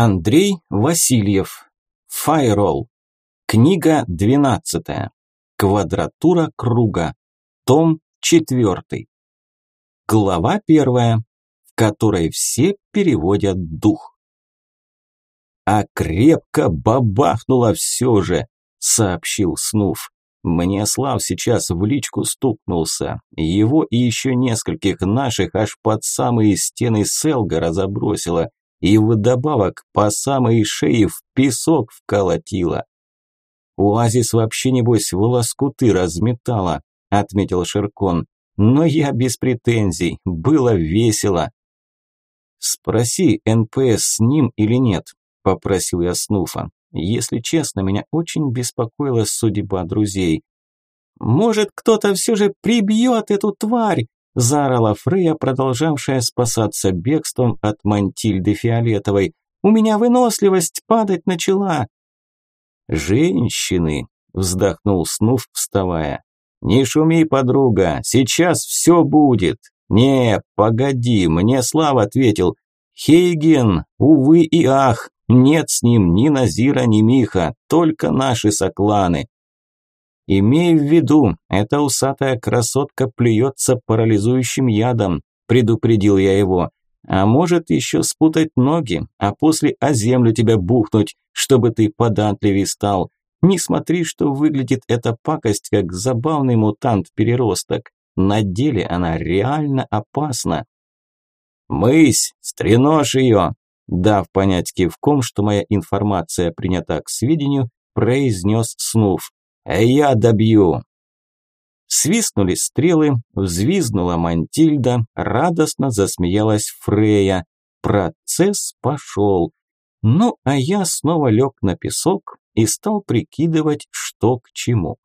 Андрей Васильев. Файрол. Книга 12. Квадратура круга. Том 4. Глава 1, в которой все переводят дух. А крепко бабахнуло все же, сообщил Снув. Мне Слав сейчас в личку стукнулся. Его и еще нескольких наших аж под самые стены Селга разобросило и вдобавок по самой шее в песок вколотило. «Оазис вообще, небось, в лоскуты разметала», – отметил Ширкон. «Но я без претензий, было весело». «Спроси, НПС с ним или нет», – попросил я Снуфа. Если честно, меня очень беспокоила судьба друзей. «Может, кто-то все же прибьет эту тварь?» – заорала Фрея, продолжавшая спасаться бегством от Мантильды Фиолетовой. «У меня выносливость падать начала!» «Женщины!» – вздохнул Снув, вставая. «Не шуми, подруга, сейчас все будет!» «Не, погоди, мне Слава ответил. Хейген, увы и ах, нет с ним ни Назира, ни Миха, только наши сокланы. Имей в виду, эта усатая красотка плюется парализующим ядом, предупредил я его. А может еще спутать ноги, а после о землю тебя бухнуть, чтобы ты податливей стал. Не смотри, что выглядит эта пакость как забавный мутант-переросток. На деле она реально опасна. «Мысь, стреножь ее!» Дав понять кивком, что моя информация принята к сведению, произнес Снув. «А я добью!» Свистнули стрелы, взвизгнула Мантильда, радостно засмеялась Фрея. Процесс пошел. Ну, а я снова лег на песок и стал прикидывать, что к чему.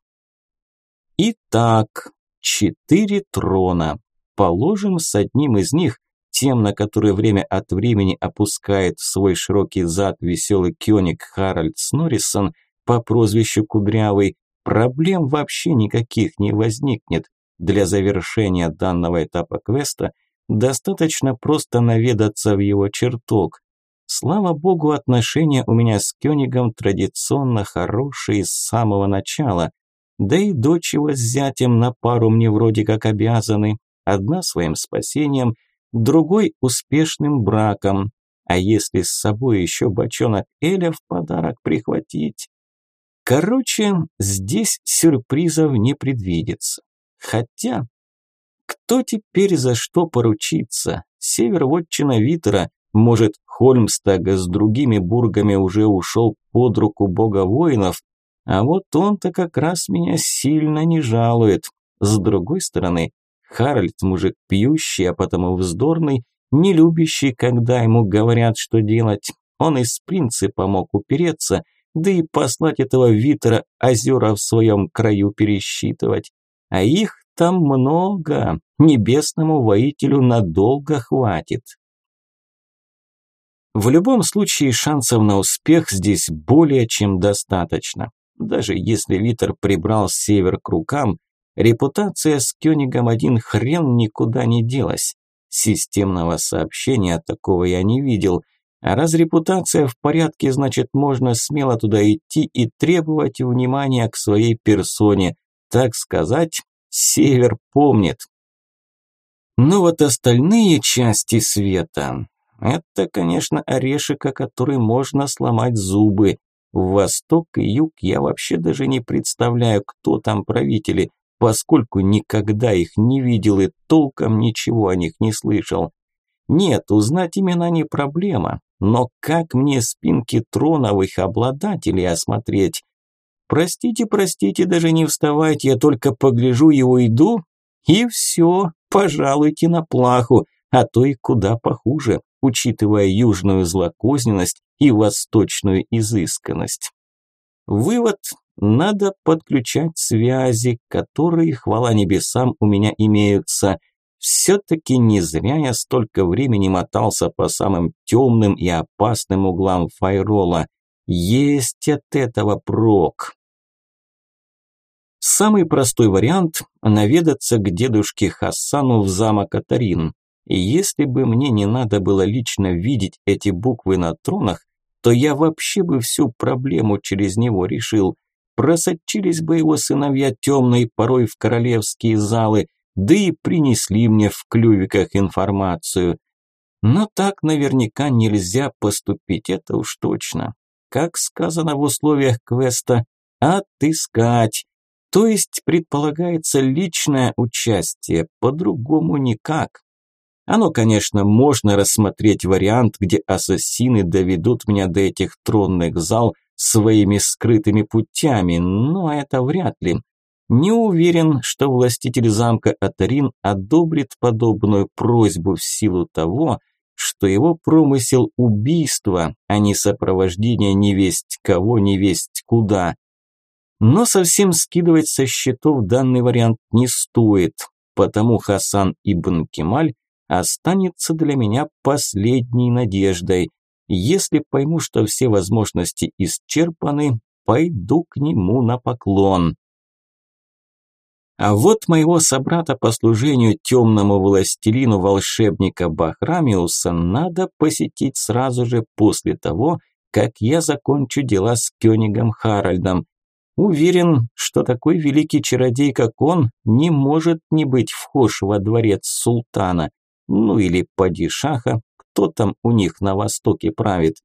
Итак, четыре трона. Положим, с одним из них тем, на которые время от времени опускает свой широкий зад веселый кёник Харальд Сноррисон по прозвищу Кудрявый, проблем вообще никаких не возникнет. Для завершения данного этапа квеста достаточно просто наведаться в его чертог. Слава богу, отношения у меня с Кёнигом традиционно хорошие с самого начала. Да и дочь его с зятем на пару мне вроде как обязаны. Одна своим спасением – другой успешным браком. А если с собой еще бочонок Эля в подарок прихватить? Короче, здесь сюрпризов не предвидится. Хотя, кто теперь за что поручиться? Север вотчина Витера, может, Хольмстага с другими бургами уже ушел под руку бога воинов, а вот он-то как раз меня сильно не жалует. С другой стороны, Харальд мужик пьющий, а потому вздорный, не любящий, когда ему говорят, что делать. Он из принципа мог упереться, да и послать этого Витера озера в своем краю пересчитывать. А их там много, небесному воителю надолго хватит. В любом случае шансов на успех здесь более чем достаточно. Даже если Витер прибрал север к рукам, Репутация с Кёнигом один хрен никуда не делась. Системного сообщения такого я не видел. А раз репутация в порядке, значит можно смело туда идти и требовать внимания к своей персоне. Так сказать, Север помнит. Но вот остальные части света – это, конечно, орешек, о который можно сломать зубы. Восток и юг я вообще даже не представляю, кто там правители – поскольку никогда их не видел и толком ничего о них не слышал. Нет, узнать имена не проблема, но как мне спинки троновых обладателей осмотреть? Простите, простите, даже не вставайте, я только погляжу и уйду, и все, пожалуйте на плаху, а то и куда похуже, учитывая южную злокозненность и восточную изысканность. Вывод надо подключать связи, которые, хвала небесам, у меня имеются. Все-таки не зря я столько времени мотался по самым темным и опасным углам файрола. Есть от этого прок. Самый простой вариант – наведаться к дедушке Хасану в замок Катарин. И если бы мне не надо было лично видеть эти буквы на тронах, то я вообще бы всю проблему через него решил. Просочились бы его сыновья темной порой в королевские залы, да и принесли мне в клювиках информацию. Но так наверняка нельзя поступить, это уж точно. Как сказано в условиях квеста, отыскать. То есть предполагается личное участие, по-другому никак. Оно, конечно, можно рассмотреть вариант, где ассасины доведут меня до этих тронных зал своими скрытыми путями, но это вряд ли. Не уверен, что властитель замка Атарин одобрит подобную просьбу в силу того, что его промысел убийства, а не сопровождение невесть кого, невесть куда. Но совсем скидывать со счетов данный вариант не стоит, потому Хасан ибн Кемаль останется для меня последней надеждой. Если пойму, что все возможности исчерпаны, пойду к нему на поклон. А вот моего собрата по служению темному властелину волшебника Бахрамиуса надо посетить сразу же после того, как я закончу дела с Кёнигом Харальдом. Уверен, что такой великий чародей, как он, не может не быть вхож во дворец султана ну или падишаха, кто там у них на востоке правит.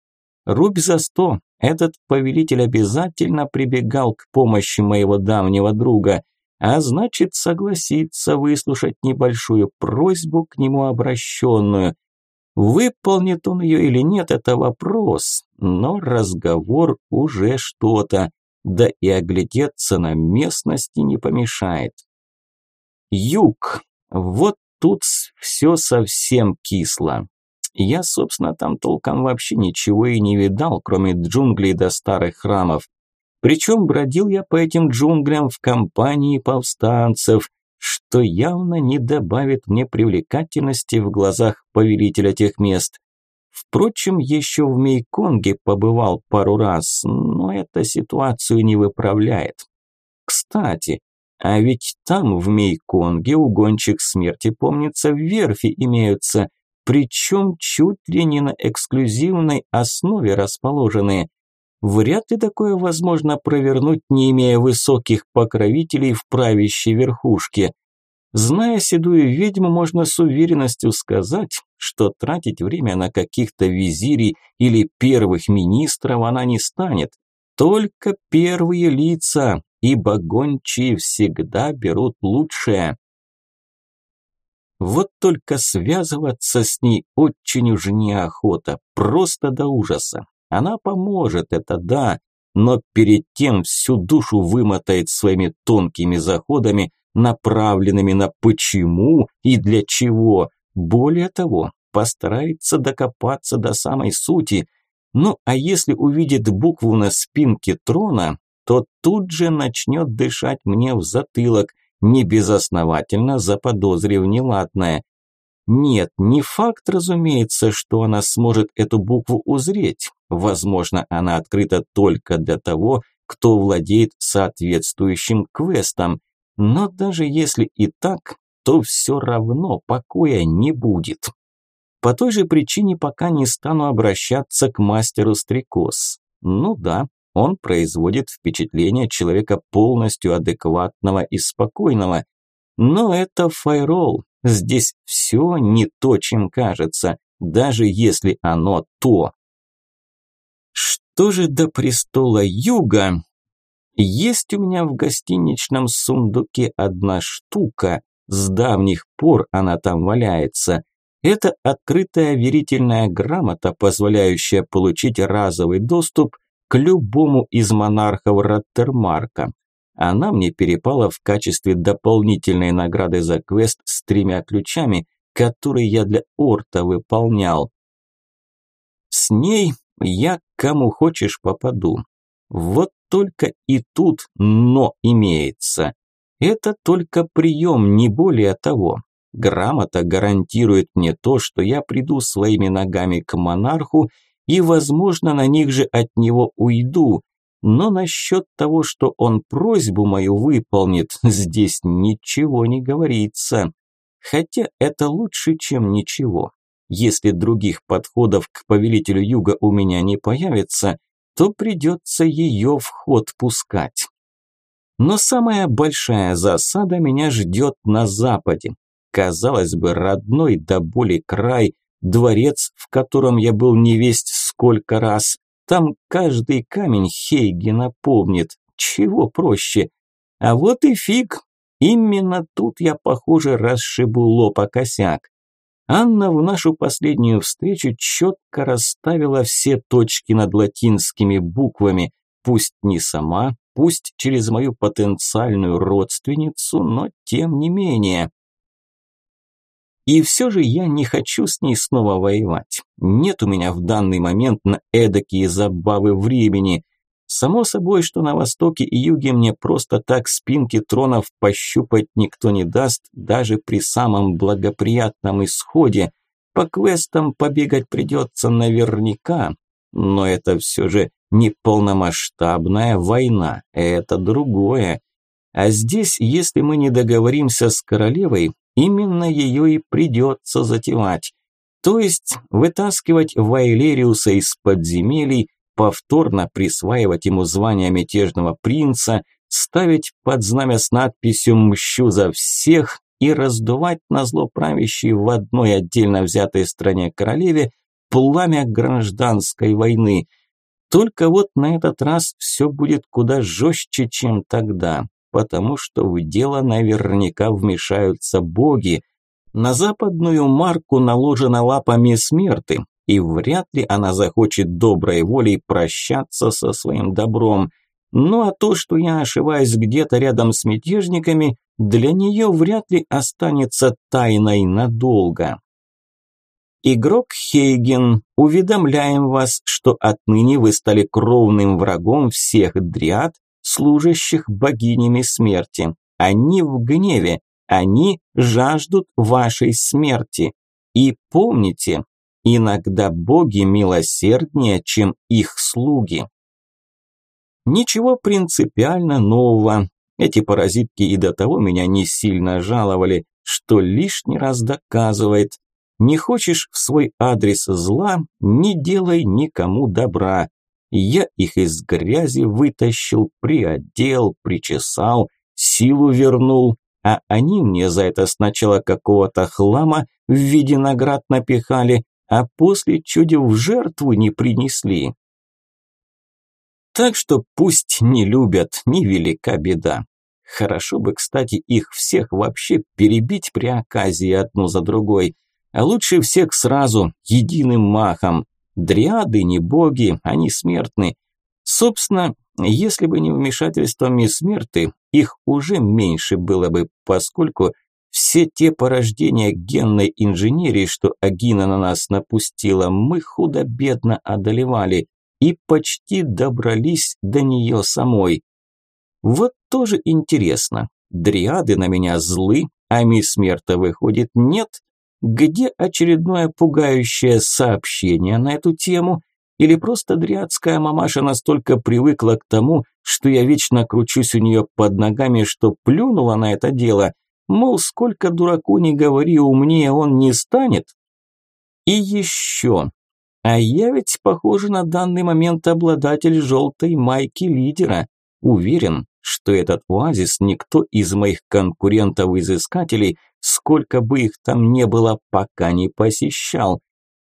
Рубь за сто, этот повелитель обязательно прибегал к помощи моего давнего друга, а значит согласится выслушать небольшую просьбу к нему обращенную. Выполнит он ее или нет, это вопрос, но разговор уже что-то, да и оглядеться на местности не помешает. Юг. Вот тут все совсем кисло. Я, собственно, там толком вообще ничего и не видал, кроме джунглей до старых храмов. Причем бродил я по этим джунглям в компании повстанцев, что явно не добавит мне привлекательности в глазах повелителя тех мест. Впрочем, еще в Мейконге побывал пару раз, но эта ситуацию не выправляет. Кстати, а ведь там, в Мейконге, у гонщик смерти, помнится, верфи имеются, причем чуть ли не на эксклюзивной основе расположенные. Вряд ли такое возможно провернуть, не имея высоких покровителей в правящей верхушке. Зная седую ведьму, можно с уверенностью сказать, что тратить время на каких-то визирей или первых министров она не станет. Только первые лица, ибо гончие всегда берут лучшее. Вот только связываться с ней очень уж неохота, просто до ужаса. Она поможет, это да, но перед тем всю душу вымотает своими тонкими заходами, направленными на почему и для чего. Более того, постарается докопаться до самой сути. Ну а если увидит букву на спинке трона, то тут же начнет дышать мне в затылок, небезосновательно заподозрив неладное. Нет, не факт, разумеется, что она сможет эту букву узреть. Возможно, она открыта только для того, кто владеет соответствующим квестом. Но даже если и так, то все равно покоя не будет. По той же причине пока не стану обращаться к мастеру стрекоз. Ну да, он производит впечатление человека полностью адекватного и спокойного. Но это файрол. Здесь все не то, чем кажется, даже если оно то. Что же до престола юга? Есть у меня в гостиничном сундуке одна штука, с давних пор она там валяется. Это открытая верительная грамота, позволяющая получить разовый доступ к любому из монархов Роттермарка. Она мне перепала в качестве дополнительной награды за квест с тремя ключами, который я для Орта выполнял. С ней я кому хочешь попаду. Вот только и тут «но» имеется. Это только прием, не более того. Грамота гарантирует мне то, что я приду своими ногами к монарху и, возможно, на них же от него уйду. Но насчет того, что он просьбу мою выполнит, здесь ничего не говорится. Хотя это лучше, чем ничего. Если других подходов к повелителю юга у меня не появится, то придется ее в ход пускать. Но самая большая засада меня ждет на западе. Казалось бы, родной до боли край, дворец, в котором я был невесть сколько раз. Там каждый камень Хейгена помнит. Чего проще? А вот и фиг. Именно тут я, похоже, расшибу лоб о косяк. Анна в нашу последнюю встречу четко расставила все точки над латинскими буквами, пусть не сама, пусть через мою потенциальную родственницу, но тем не менее. И все же я не хочу с ней снова воевать. Нет у меня в данный момент на эдакие забавы времени. Само собой, что на востоке и юге мне просто так спинки тронов пощупать никто не даст, даже при самом благоприятном исходе. По квестам побегать придется наверняка, но это все же не полномасштабная война, это другое. А здесь, если мы не договоримся с королевой, именно ее и придется затевать. То есть вытаскивать Вайлериуса из подземелий, повторно присваивать ему звание мятежного принца, ставить под знамя с надписью «Мщу за всех» и раздувать на зло правящей в одной отдельно взятой стране королеве пламя гражданской войны. Только вот на этот раз все будет куда жестче, чем тогда, потому что в дело наверняка вмешаются боги. На западную марку наложена лапами смерты, и вряд ли она захочет доброй волей прощаться со своим добром. Ну а то, что я ошиваюсь где-то рядом с мятежниками, для нее вряд ли останется тайной надолго. Игрок Хейген, уведомляем вас, что отныне вы стали кровным врагом всех дриад, служащих богинями смерти. Они в гневе, они жаждут вашей смерти. И помните, Иногда боги милосерднее, чем их слуги. Ничего принципиально нового. Эти паразитки и до того меня не сильно жаловали, что лишний раз доказывает. Не хочешь в свой адрес зла, не делай никому добра. Я их из грязи вытащил, приодел, причесал, силу вернул, а они мне за это сначала какого-то хлама в виде наград напихали, а после чуть в жертву не принесли. Так что пусть не любят, невелика беда. Хорошо бы, кстати, их всех вообще перебить при оказии одну за другой, а лучше всех сразу, единым махом. Дриады не боги, они смертны. Собственно, если бы не вмешательство мисс Смерты, их уже меньше было бы, поскольку все те порождения генной инженерии, что Агина на нас напустила, мы худо-бедно одолевали и почти добрались до нее самой. Вот тоже интересно. Дриады на меня злы, а мисс Мерта выходит нет. Где очередное пугающее сообщение на эту тему? Или просто дриадская мамаша настолько привыкла к тому, что я вечно кручусь у нее под ногами, что плюнула на это дело – Мол, сколько дураку не говори, умнее он не станет. И еще. А я ведь, похоже, на данный момент обладатель желтой майки лидера. Уверен, что этот оазис никто из моих конкурентов-изыскателей, сколько бы их там не было, пока не посещал.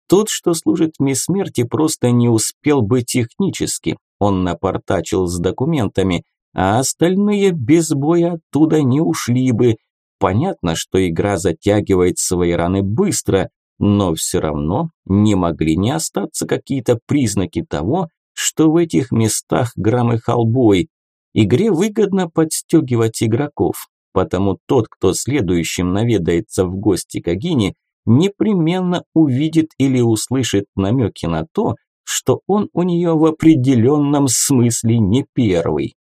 Тот, что служит мне смерти, просто не успел бы технически. Он напортачил с документами, а остальные без боя оттуда не ушли бы, Понятно, что игра затягивает свои раны быстро, но все равно не могли не остаться какие-то признаки того, что в этих местах граммы холбой. Игре выгодно подстегивать игроков, потому тот, кто следующим наведается в гости к Агине, непременно увидит или услышит намеки на то, что он у нее в определенном смысле не первый.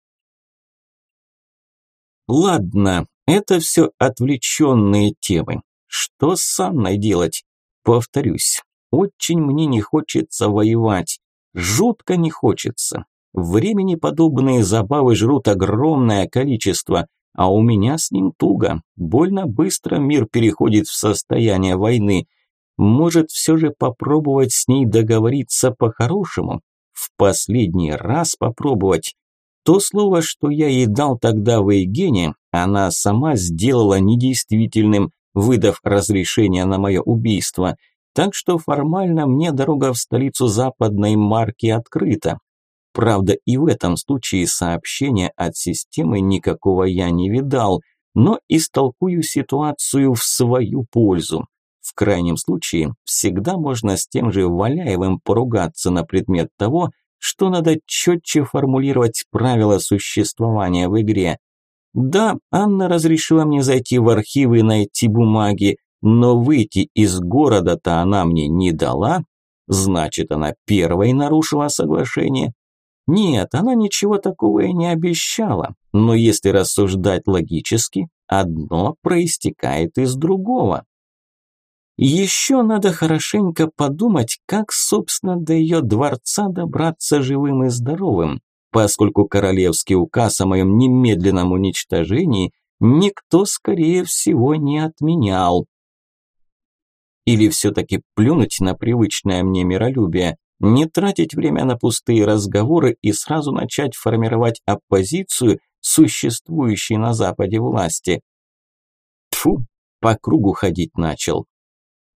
Ладно, это все отвлеченные темы. Что с Анной делать? Повторюсь, очень мне не хочется воевать. Жутко не хочется. Времени подобные забавы жрут огромное количество, а у меня с ним туго. Больно быстро мир переходит в состояние войны. Может, все же попробовать с ней договориться по-хорошему? В последний раз попробовать? То слово, что я ей дал тогда в Эйгене, она сама сделала недействительным, выдав разрешение на мое убийство. Так что формально мне дорога в столицу западной марки открыта. Правда, и в этом случае сообщения от системы никакого я не видал, но истолкую ситуацию в свою пользу. В крайнем случае, всегда можно с тем же Валяевым поругаться на предмет того, что надо четче формулировать правила существования в игре. Да, Анна разрешила мне зайти в архивы и найти бумаги, но выйти из города-то она мне не дала. Значит, она первой нарушила соглашение. Нет, она ничего такого и не обещала. Но если рассуждать логически, одно проистекает из другого. Еще надо хорошенько подумать, как, собственно, до ее дворца добраться живым и здоровым, поскольку королевский указ о моем немедленном уничтожении никто, скорее всего, не отменял. Или все-таки плюнуть на привычное мне миролюбие, не тратить время на пустые разговоры и сразу начать формировать оппозицию существующей на Западе власти. Тфу, по кругу ходить начал.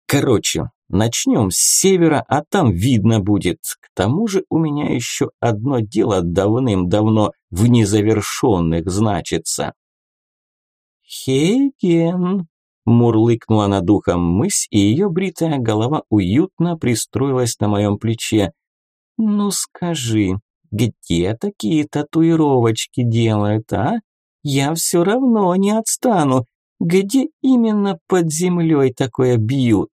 Короче, начнем с севера, а там видно будет. К тому же у меня еще одно дело давным-давно в незавершенных значится. «Хейген!» – мурлыкнула над ухом мысь, и ее бритая голова уютно пристроилась на моем плече. «Ну скажи, где такие татуировочки делают, а? Я все равно не отстану, где именно под землей такое бьют?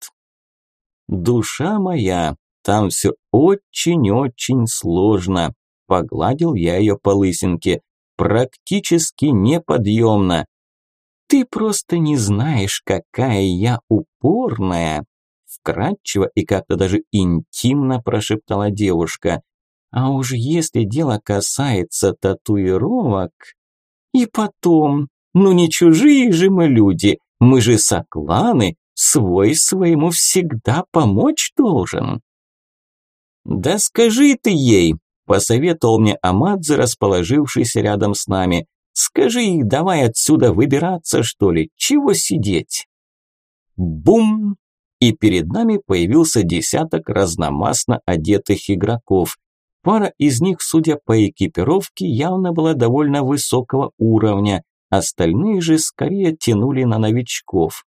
Душа моя, там все очень-очень сложно. Погладил я ее по лысинке. Практически неподъемно. Ты просто не знаешь, какая я упорная. Вкратчиво и как-то даже интимно прошептала девушка. А уж если дело касается татуировок... И потом, ну не чужие же мы люди, мы же сокланы, свой своему всегда помочь должен. Да скажи ты ей, посоветовал мне Амадзе, расположившийся рядом с нами. Скажи, давай отсюда выбираться, что ли, чего сидеть? Бум! И перед нами появился десяток разномастно одетых игроков. Пара из них, судя по экипировке, явно была довольно высокого уровня. Остальные же скорее тянули на новичков.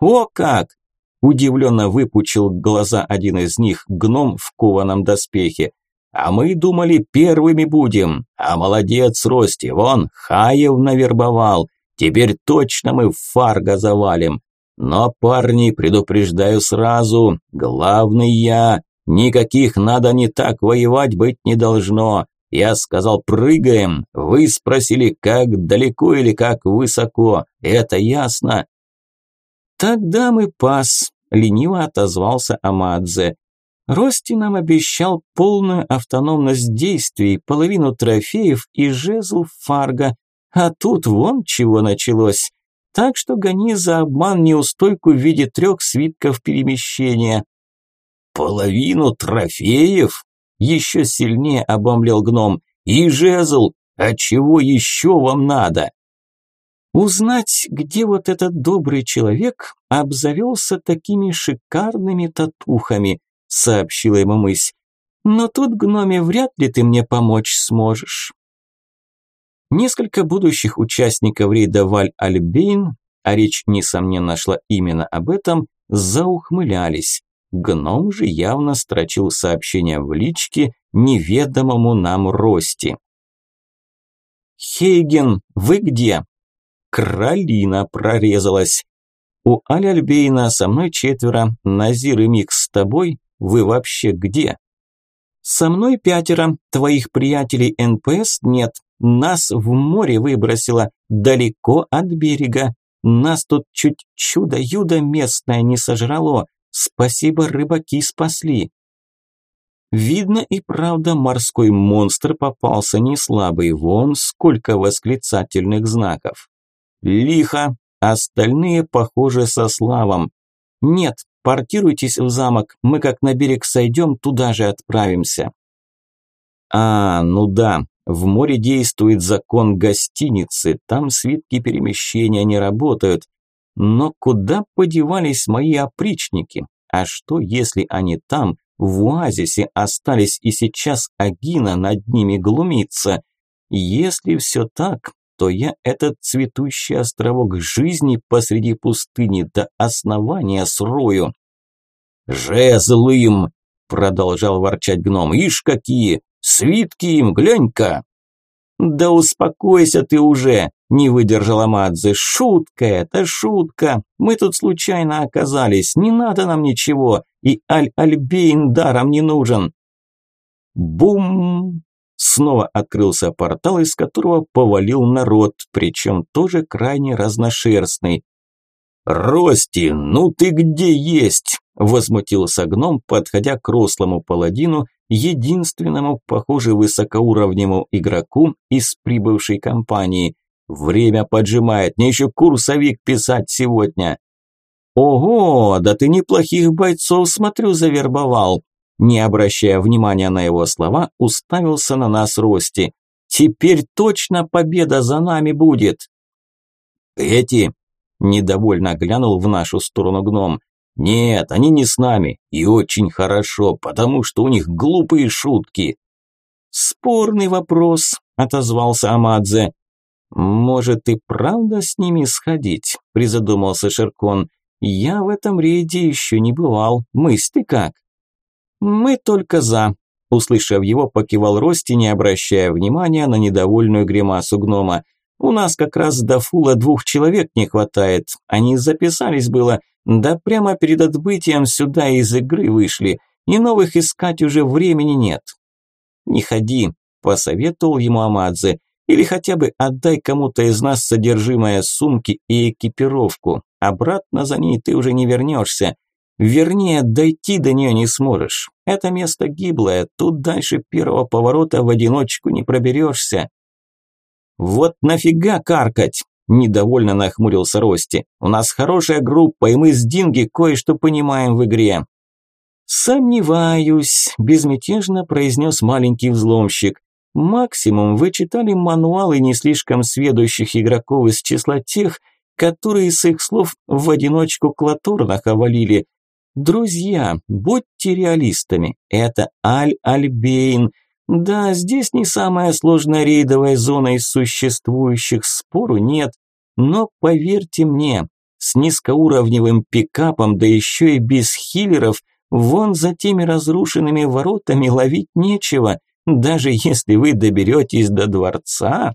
«О как!» – удивленно выпучил глаза один из них, гном в кованом доспехе. «А мы думали, первыми будем. А молодец, Рости, вон, Хаев навербовал. Теперь точно мы фарго завалим. Но, парни, предупреждаю сразу, главный я. Никаких надо не так воевать быть не должно. Я сказал «прыгаем», вы спросили, как далеко или как высоко. Это ясно?» «Тогда мы пас», – лениво отозвался Амадзе. Рости нам обещал полную автономность действий, половину трофеев и жезл Фарго, а тут вон чего началось. Так что гони за обман неустойку в виде трех свитков перемещения. «Половину трофеев?» Еще сильнее обомлел гном. «И жезл! А чего еще вам надо?» Узнать, где вот этот добрый человек обзавелся такими шикарными татухами, сообщила ему мысь. Но тут, гноме, вряд ли ты мне помочь сможешь. Несколько будущих участников рейда Валь-Альбейн, а речь, несомненно, шла именно об этом, заухмылялись. Гном же явно строчил сообщение в личке неведомому нам Рости. «Хейген, вы где?» Кралина прорезалась. «У Аль-Альбейна со мной четверо, Назир и Мик с тобой? Вы вообще где?» «Со мной пятеро, твоих приятелей НПС нет, нас в море выбросило, далеко от берега. Нас тут чуть чудо-юдо местное не сожрало, Спасибо, рыбаки спасли. Видно и правда, морской монстр попался не слабый, вон сколько восклицательных знаков. Лихо, остальные, похоже, со славом. Нет, телепортируйтесь в замок, мы как на берег сойдем, туда же отправимся». «А, ну да, в море действует закон гостиницы, там свитки перемещения не работают. Но куда подевались мои опричники? А что, если они там, в оазисе, остались и сейчас Агина над ними глумится? Если все так, то я этот цветущий островок жизни посреди пустыни до основания срою. «Жезлым!» – продолжал ворчать гном. «Ишь какие! Свитки им, глянь-ка!» «Да успокойся ты уже!» – не выдержала Мадзе. «Шутка это, шутка! Мы тут случайно оказались, не надо нам ничего, и Аль-Альбейн даром не нужен!» Бум! Снова открылся портал, из которого повалил народ, причем тоже крайне разношерстный. «Рости, ну ты где есть?» – возмутился гном, подходя к рослому паладину, единственному, похоже, высокоуровневому игроку из прибывшей компании. «Время поджимает, мне еще курсовик писать сегодня». «Ого, да ты неплохих бойцов, смотрю, завербовал», не обращая внимания на его слова, уставился на нас Рости. «Теперь точно победа за нами будет!» «Эти?» – недовольно глянул в нашу сторону гном. «Нет, они не с нами, и очень хорошо, потому что у них глупые шутки». «Спорный вопрос», – отозвался Амадзе. «Может, и правда с ними сходить?» – призадумался Шеркон. «Я в этом рейде еще не бывал. Мысли как?» «Мы только за», – услышав его, покивал Рости, не обращая внимания на недовольную гримасу гнома. «У нас как раз до фула двух человек не хватает. Они записались было, да прямо перед отбытием сюда из игры вышли, и новых искать уже времени нет». «Не ходи», – посоветовал ему Амадзе, «или хотя бы отдай кому-то из нас содержимое сумки и экипировку. Обратно за ней ты уже не вернешься». Вернее, дойти до нее не сможешь. Это место гиблое, тут дальше первого поворота в одиночку не проберешься. Вот нафига каркать? Недовольно нахмурился Рости. У нас хорошая группа, и мы с Динги кое-что понимаем в игре. «Сомневаюсь», – безмятежно произнес маленький взломщик. «Максимум вы читали мануалы не слишком сведущих игроков из числа тех, которые с их слов в одиночку Клатурнах овалили. Друзья, будьте реалистами, это Аль-Альбейн. Да, здесь не самая сложная рейдовая зона из существующих, спору нет. Но поверьте мне, с низкоуровневым пикапом, да еще и без хиллеров, вон за теми разрушенными воротами ловить нечего, даже если вы доберетесь до дворца.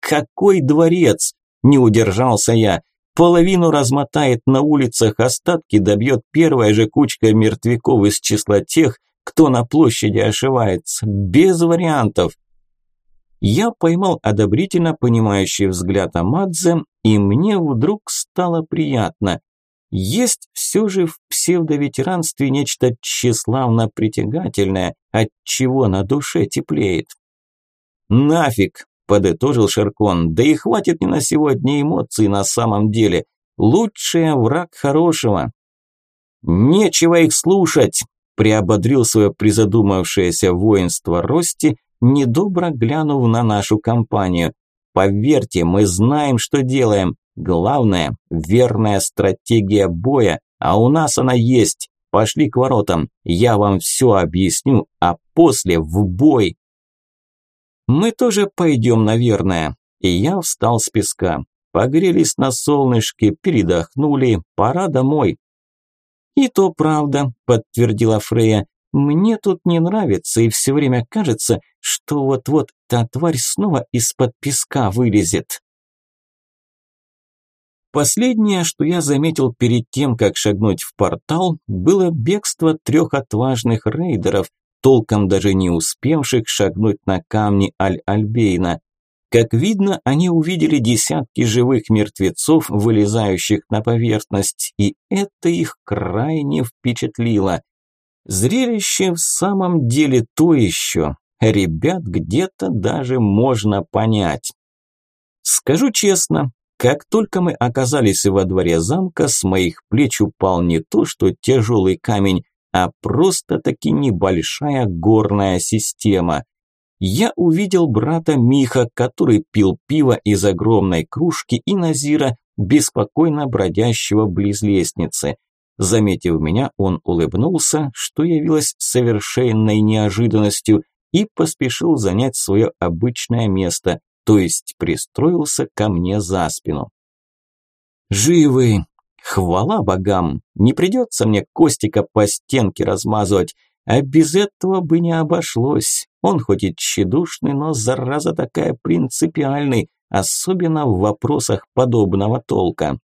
Какой дворец? Не удержался я. Половину размотает на улицах, остатки добьет первая же кучка мертвяков из числа тех, кто на площади ошивается. Без вариантов. Я поймал одобрительно понимающий взгляд Амадзе, и мне вдруг стало приятно. Есть все же в псевдоветеранстве нечто тщеславно притягательное, от чего на душе теплеет. «Нафиг!» Подытожил Шеркон. Да и хватит не на сегодня эмоций на самом деле. Лучший враг хорошего. Нечего их слушать, приободрил свое призадумавшееся воинство Рости, недобро глянув на нашу компанию. Поверьте, мы знаем, что делаем. Главное – верная стратегия боя, а у нас она есть. Пошли к воротам, я вам все объясню, а после в бой. Мы тоже пойдем, наверное. И я встал с песка. Погрелись на солнышке, передохнули, пора домой. И то правда, подтвердила Фрея. Мне тут не нравится, и все время кажется, что вот-вот та тварь снова из-под песка вылезет. Последнее, что я заметил перед тем, как шагнуть в портал, было бегство трех отважных рейдеров, толком даже не успевших шагнуть на камни Аль-Альбейна. Как видно, они увидели десятки живых мертвецов, вылезающих на поверхность, и это их крайне впечатлило. Зрелище в самом деле то еще. Ребят где-то даже можно понять. Скажу честно, Как только мы оказались во дворе замка, с моих плеч упал не то что тяжелый камень, а просто-таки небольшая горная система. Я увидел брата Миха, который пил пиво из огромной кружки, и Назира, беспокойно бродящего близ лестницы. Заметив меня, он улыбнулся, что явилось совершенной неожиданностью, и поспешил занять свое обычное место, то есть пристроился ко мне за спину. «Живы! Хвала богам! Не придется мне Костика по стенке размазывать, а без этого бы не обошлось. Он хоть и тщедушный, но зараза такая принципиальный, особенно в вопросах подобного толка.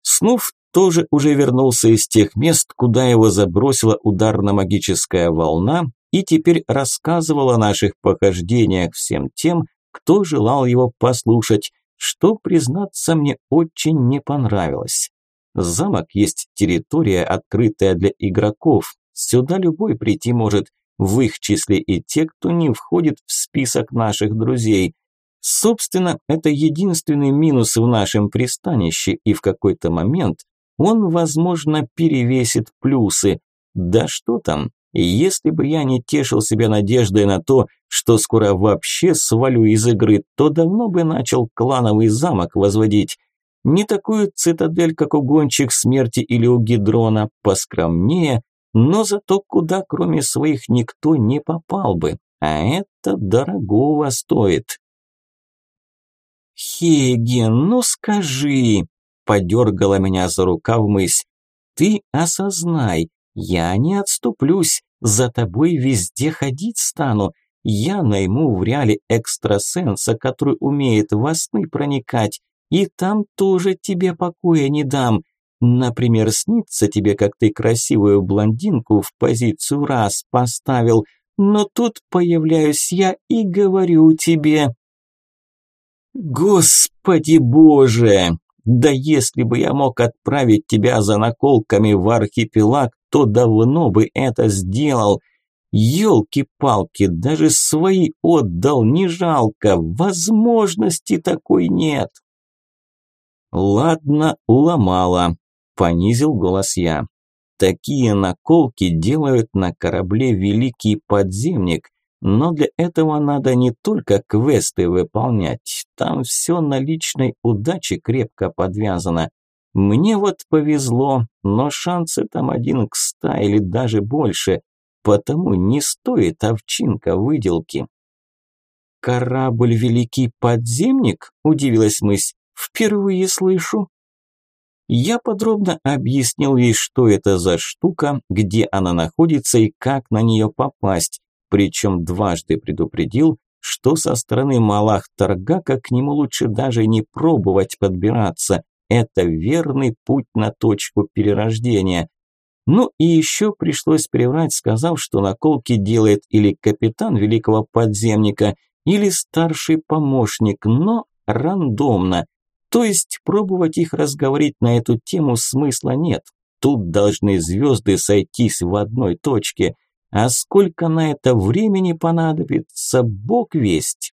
Снув тоже уже вернулся из тех мест, куда его забросила ударно-магическая волна и теперь рассказывал о наших похождениях всем тем, кто желал его послушать, что, признаться, мне очень не понравилось. Замок есть территория, открытая для игроков. Сюда любой прийти может, в их числе и те, кто не входит в список наших друзей. Собственно, это единственный минус в нашем пристанище, и в какой-то момент он, возможно, перевесит плюсы. Да что там, если бы я не тешил себя надеждой на то, что скоро вообще свалю из игры, то давно бы начал клановый замок возводить. Не такую цитадель, как у гонщик смерти или у гидрона, поскромнее, но зато куда кроме своих никто не попал бы, а это дорогого стоит. «Хеген, ну скажи!» – подергала меня за рукав мысь. «Ты осознай, я не отступлюсь, за тобой везде ходить стану. Я найму в реале экстрасенса, который умеет во сны проникать, и там тоже тебе покоя не дам. Например, снится тебе, как ты красивую блондинку в позицию раз поставил, но тут появляюсь я и говорю тебе... Господи боже! Да если бы я мог отправить тебя за наколками в архипелаг, то давно бы это сделал. Ёлки-палки, даже свои отдал, не жалко, возможности такой нет. Ладно, уломала, понизил голос я. Такие наколки делают на корабле Великий Подземник, но для этого надо не только квесты выполнять, там все на личной удаче крепко подвязано. Мне вот повезло, но шансы там один к ста или даже больше, потому не стоит овчинка выделки. «Корабль Великий Подземник?» – удивилась мысь. «Впервые слышу». Я подробно объяснил ей, что это за штука, где она находится и как на нее попасть причем дважды предупредил, что со стороны Малах Таргака к нему лучше даже не пробовать подбираться. Это верный путь на точку перерождения. Ну и еще пришлось приврать, сказав, что наколки делает или капитан великого подземника, или старший помощник, но рандомно. То есть пробовать их разговорить на эту тему смысла нет. Тут должны звезды сойтись в одной точке – а сколько на это времени понадобится, бог весть.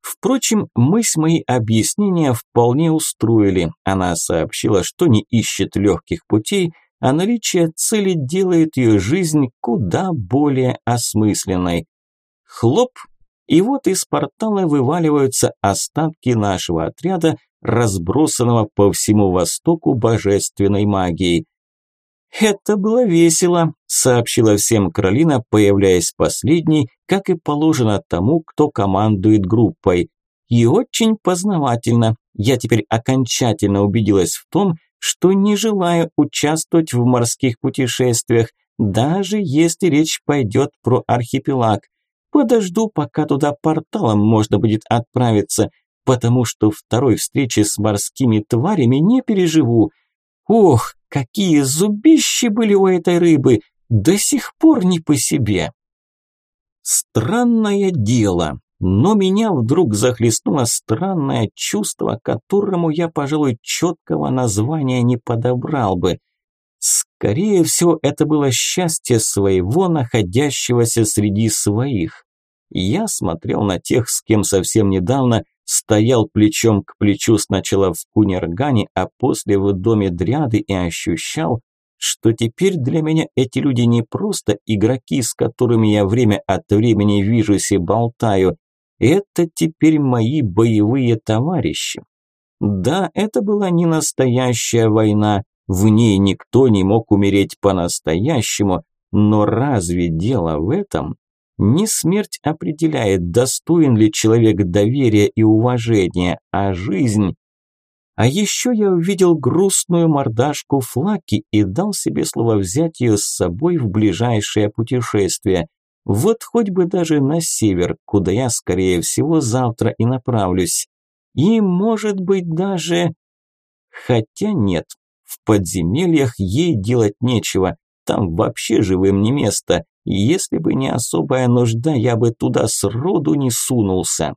Впрочем, мы с мои объяснения вполне устроили. Она сообщила, что не ищет легких путей, а наличие цели делает ее жизнь куда более осмысленной. Хлоп, и вот из портала вываливаются остатки нашего отряда, разбросанного по всему востоку божественной магией. «Это было весело», – сообщила всем Каролина, появляясь последней, как и положено тому, кто командует группой. «И очень познавательно. Я теперь окончательно убедилась в том, что не желаю участвовать в морских путешествиях, даже если речь пойдет про архипелаг. Подожду, пока туда порталом можно будет отправиться, потому что второй встречи с морскими тварями не переживу. Ох, Какие зубищи были у этой рыбы, до сих пор не по себе. Странное дело, но меня вдруг захлестнуло странное чувство, которому я, пожалуй, четкого названия не подобрал бы. Скорее всего, это было счастье своего, находящегося среди своих. Я смотрел на тех, с кем совсем недавно стоял плечом к плечу сначала в Кунергане, а после в доме Дряды и ощущал, что теперь для меня эти люди не просто игроки, с которыми я время от времени вижусь и болтаю, это теперь мои боевые товарищи. Да, это была не настоящая война, в ней никто не мог умереть по-настоящему, но разве дело в этом? Не смерть определяет, достоин ли человек доверия и уважения, а жизнь а еще я увидел грустную мордашку Флаки и дал себе слово взять ее с собой в ближайшее путешествие. Вот хоть бы даже на север, куда я, скорее всего, завтра и направлюсь. И, может быть, даже... Хотя нет, в подземельях ей делать нечего, там вообще живым не место. Если бы не особая нужда, я бы туда сроду не сунулся.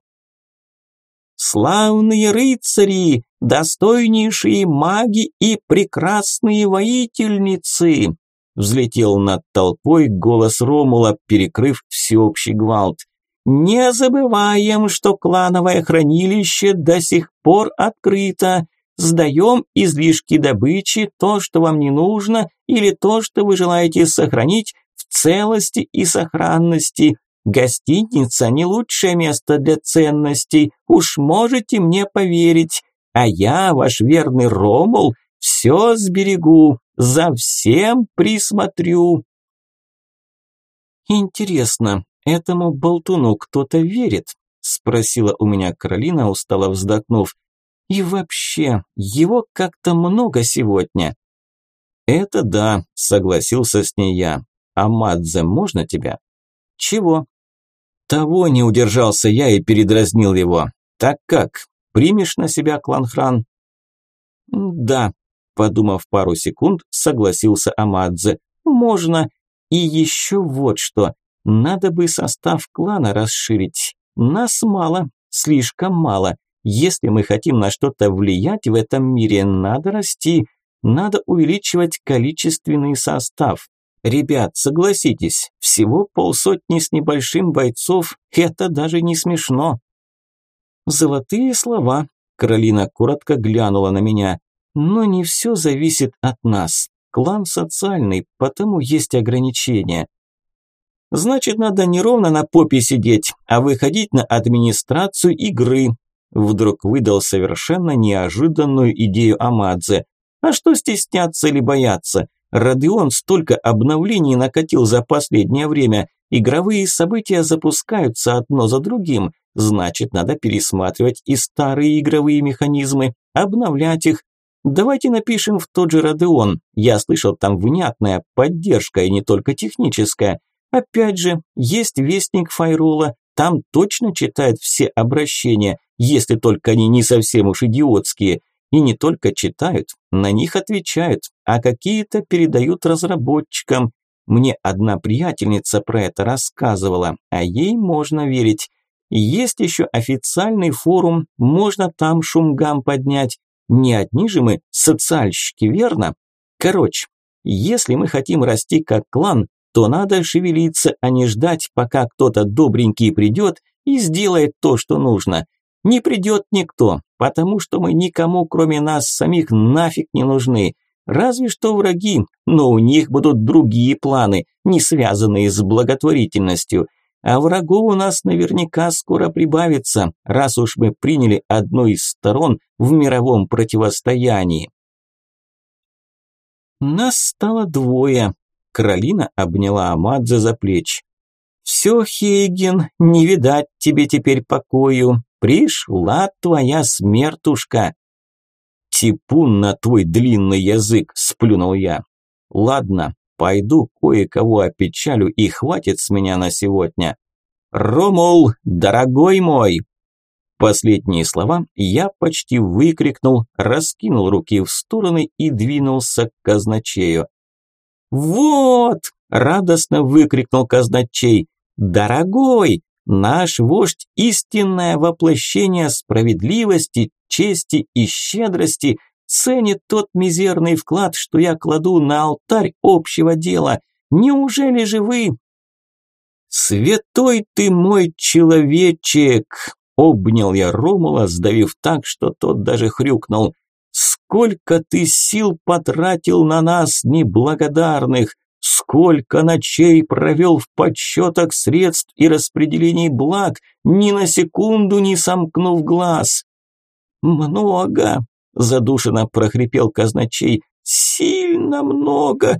«Славные рыцари!» достойнейшие маги и прекрасные воительницы!» Взлетел над толпой голос Ромула, перекрыв всеобщий гвалт. «Не забываем, что клановое хранилище до сих пор открыто. Сдаем излишки добычи, то, что вам не нужно, или то, что вы желаете сохранить в целости и сохранности. Гостиница не лучшее место для ценностей, уж можете мне поверить а я, ваш верный Ромул, все сберегу, за всем присмотрю. Интересно, этому болтуну кто-то верит? Спросила у меня Каролина, устало вздохнув. И вообще, его как-то много сегодня. Это да, согласился с ней я. А Мадзе, можно тебя? Чего? Того не удержался я и передразнил его. Так как, Примешь на себя кланхран?» «Да», – подумав пару секунд, согласился Амадзе. «Можно. И еще вот что. Надо бы состав клана расширить. Нас мало, слишком мало. Если мы хотим на что-то влиять в этом мире, надо расти, надо увеличивать количественный состав. Ребят, согласитесь, всего полсотни с небольшим бойцов – это даже не смешно. Золотые слова. Каролина коротко глянула на меня. Но не все зависит от нас. Клан социальный, потому есть ограничения. Значит, надо не ровно на попе сидеть, а выходить на администрацию игры. Вдруг выдал совершенно неожиданную идею Амадзе. А что стесняться или бояться? Родион столько обновлений накатил за последнее время. Игровые события запускаются одно за другим. Значит, надо пересматривать и старые игровые механизмы, обновлять их. Давайте напишем в тот же Родеон. Я слышал, там внятная поддержка и не только техническая. Опять же, есть вестник Файрола, там точно читают все обращения, если только они не совсем уж идиотские. И не только читают, на них отвечают, а какие-то передают разработчикам. Мне одна приятельница про это рассказывала, а ей можно верить. Есть еще официальный форум, можно там шумгам поднять. Не одни же мы социальщики, верно? Короче, если мы хотим расти как клан, то надо шевелиться, а не ждать, пока кто-то добренький придет и сделает то, что нужно. Не придет никто, потому что мы никому, кроме нас самих, нафиг не нужны. Разве что враги, но у них будут другие планы, не связанные с благотворительностью. А врагов у нас наверняка скоро прибавится, раз уж мы приняли одну из сторон в мировом противостоянии. Нас стало двое. Каролина обняла Амадзе за плечи. «Все, Хейген, не видать тебе теперь покою. Пришла твоя смертушка». «Типун на твой длинный язык», – сплюнул я. «Ладно, Пойду кое-кого опечалю и хватит с меня на сегодня. Ромул, дорогой мой!» Последние слова я почти выкрикнул, раскинул руки в стороны и двинулся к казначею. «Вот!» – радостно выкрикнул казначей. «Дорогой! Наш вождь – истинное воплощение справедливости, чести и щедрости, ценит тот мизерный вклад, что я кладу на алтарь общего дела. Неужели же вы...» «Святой ты мой человечек!» Обнял я Ромула, сдавив так, что тот даже хрюкнул. Сколько ты сил потратил на нас, неблагодарных! Сколько ночей провел в подсчетах средств и распределении благ, ни на секунду не сомкнув глаз. «Много!» – задушенно прохрипел казначей. «Сильно много!»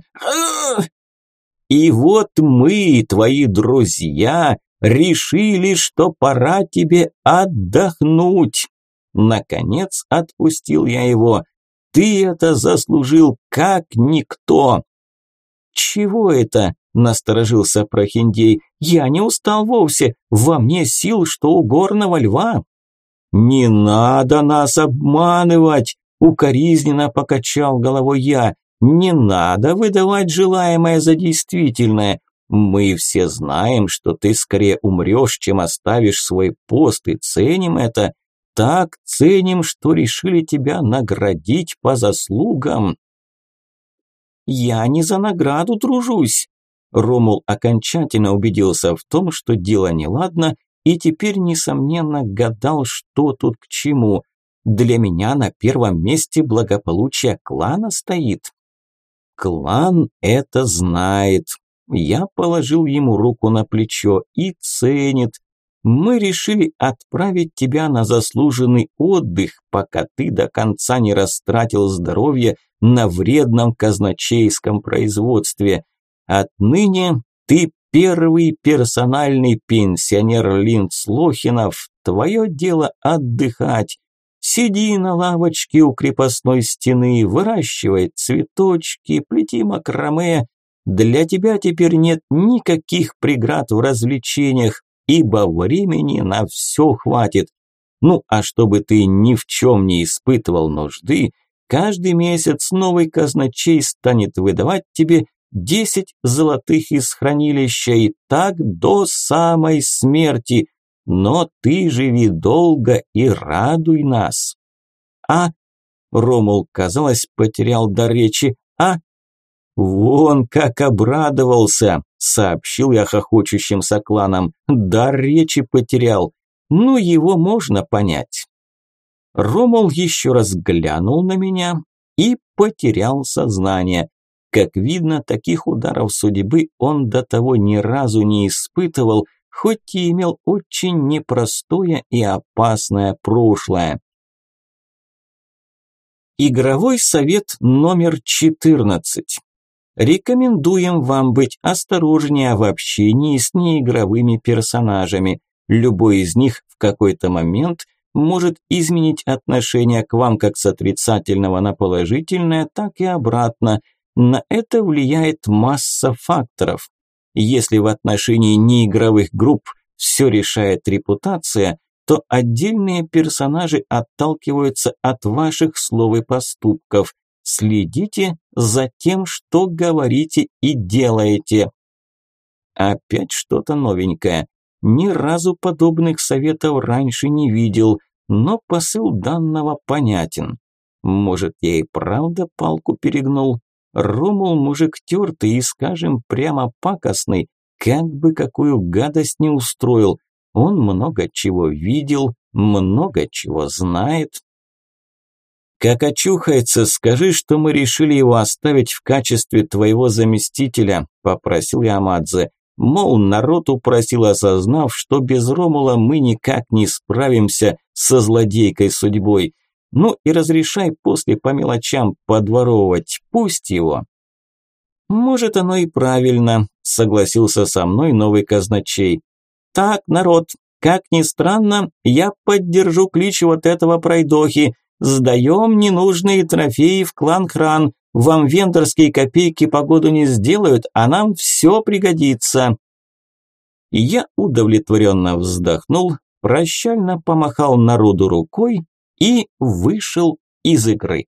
«И вот мы, твои друзья, решили, что пора тебе отдохнуть!» Наконец отпустил я его. «Ты это заслужил как никто!» «Чего это?» – насторожился Прохиндей. «Я не устал вовсе, во мне сил, что у горного льва». «Не надо нас обманывать!» – укоризненно покачал головой я. «Не надо выдавать желаемое за действительное. Мы все знаем, что ты скорее умрешь, чем оставишь свой пост, и ценим это. Так ценим, что решили тебя наградить по заслугам». Я не за награду тружусь. Ромул окончательно убедился в том, что дело неладно, и теперь, несомненно, гадал, что тут к чему. Для меня на первом месте благополучие клана стоит. Клан это знает. Я положил ему руку на плечо и ценит. Мы решили отправить тебя на заслуженный отдых, пока ты до конца не растратил здоровье на вредном казначейском производстве. Отныне ты первый персональный пенсионер Линдс Лохинов. Твое дело отдыхать. Сиди на лавочке у крепостной стены, выращивай цветочки, плети макраме. Для тебя теперь нет никаких преград в развлечениях ибо времени на все хватит. Ну, а чтобы ты ни в чем не испытывал нужды, каждый месяц новый казначей станет выдавать тебе 10 золотых из хранилища и так до самой смерти. Но ты живи долго и радуй нас. А? Ромул, казалось, потерял дар речи. А? Вон как обрадовался сообщил я хохочущим сокланам. Дар речи потерял. Ну, его можно понять. Ромул еще раз глянул на меня и потерял сознание. Как видно, таких ударов судьбы он до того ни разу не испытывал, хоть и имел очень непростое и опасное прошлое. Игровой совет номер 14. Рекомендуем вам быть осторожнее в общении с неигровыми персонажами. Любой из них в какой-то момент может изменить отношение к вам как с отрицательного на положительное, так и обратно. На это влияет масса факторов. Если в отношении неигровых групп все решает репутация, то отдельные персонажи отталкиваются от ваших слов и поступков – Следите за тем, что говорите и делаете. Опять что-то новенькое. Ни разу подобных советов раньше не видел, но посыл данного понятен. Может, я и правда палку перегнул? Ромул мужик тертый и, скажем, прямо пакостный, как бы какую гадость не устроил. Он много чего видел, много чего знает, как очухается, скажи, что мы решили его оставить в качестве твоего заместителя, попросил я Амадзе. Мол, народ упросил, осознав, что без Ромула мы никак не справимся со злодейкой судьбой. Ну и разрешай после по мелочам подворовывать, пусть его. Может, оно и правильно, согласился со мной новый казначей. Так, народ, как ни странно, я поддержу клич вот этого пройдохи. Сдаем ненужные трофеи в клан Хран. Вам вендорские копейки погоду не сделают, а нам все пригодится. Я удовлетворенно вздохнул, прощально помахал народу рукой и вышел из игры.